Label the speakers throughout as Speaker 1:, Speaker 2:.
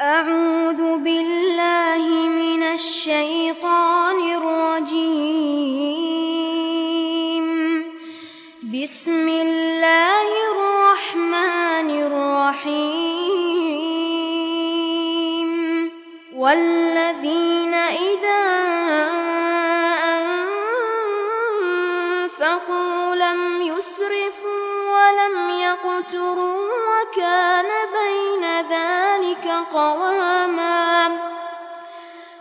Speaker 1: أعوذ بالله من الشيطان الرجيم. بسم الله الرحمن الرحيم. والذين إذا أنفقوا لم يسرفوا ولم يقتروا وكان بين ذلك قواما.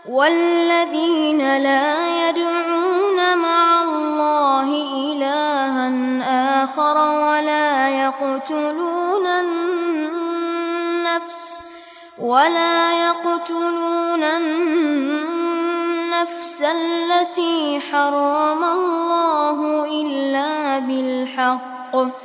Speaker 1: والذين لا يدعون مع الله إلها آخر ولا يقتلون النفس ولا يقتلون النفس التي حرم الله إلا بالحق.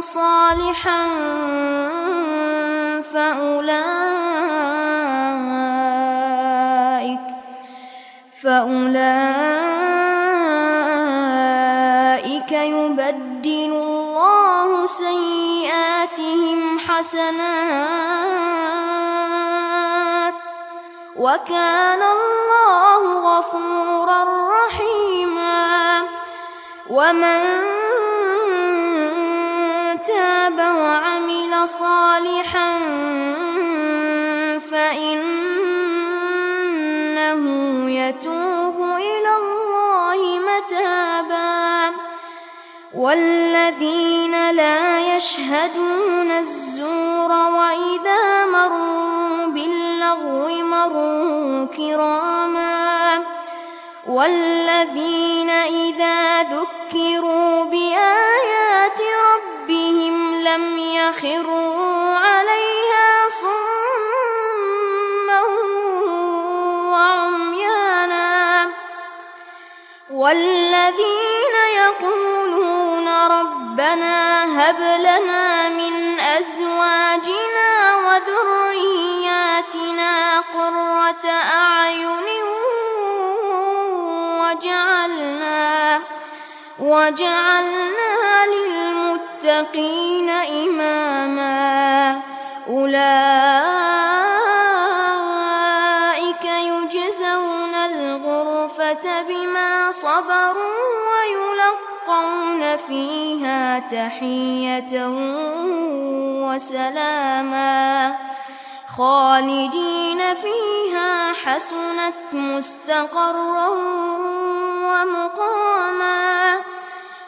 Speaker 1: صالحا فأولئك فأولئك يبدل الله سيئاتهم حسنات وكان الله غفورا رحيما ومن صالحا فإنه يتوب إلى الله متابا. والذين لا يشهدون الزور وإذا مروا باللغو مروا كراما. والذين إذا ذكروا بآيات لم يخروا عليها صما وعميانا والذين يقولون ربنا هب لنا من أزواجنا وذرياتنا قرة أعين وجعلنا وجعلنا للمتقين إماما. أولئك يجزون الغرفة بما صبروا ويلقون فيها تحية وسلاما. خالدين فيها حسنت مستقرا ومقاما.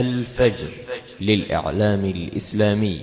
Speaker 2: الفجر للإعلام الإسلامي.